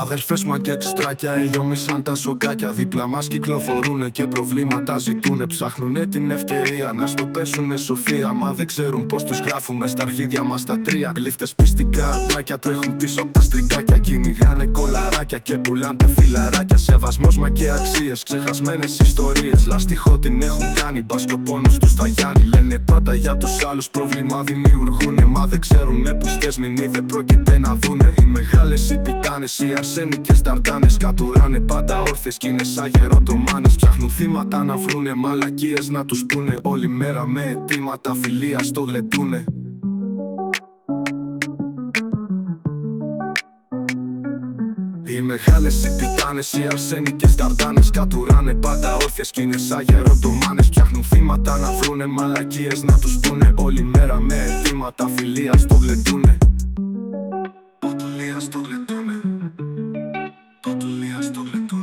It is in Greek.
Αδερφές μα και εξτράκια σαν τα σοκάκια. Δίπλα μας κυκλοφορούνε και προβλήματα ζητούνε. Ψάχνουνε την ευκαιρία να στο πέσουνε σοφία. Μα δεν ξέρουν πως τους γράφουμε στα αρχίδια μας τα τρία. Γλύφτες πιστικά πλάκια τρέχουν πίσω από τα στριγκάκια. Κυνηγάνε κολαράκια και πουλάνε φιλαράκια Σεβασμός μα και αξίες, ξεχασμένες ιστορίες Λαστιχό την έχουν κάνει, πόνος τους τα γιάννη Λένε πάντα για τους άλλους. Πρόβλημα δημιουργούνε Μα δεν ξέρουνε που στες. Δεν πρόκειται να δούνε. Οι μεγάλες οι τιτάνες, οι αρσένικες ταρτάνες Κατουράνε πάντα όρθες κι είναι σαν γεροτομάνες Ψάχνουν θύματα να βρούνε μαλακίες να τους πούνε. Όλη μέρα με αιτήματα φιλίας στο γλεντούνε Οι μεγάλε οι τιτάνες, οι αρσένικες ταρτάνε Κατουράνε πάντα όρθιε κι είναι σαν γεροντομάνε. Φτιάχνουν θύματα να βρούνε μαλακίες να τους πούνε. Όλη μέρα με αιτήματα φιλία στο γλεντούνε. Ποτουλία στο γλεντούνε. Ποτουλία στο γλεντούνε.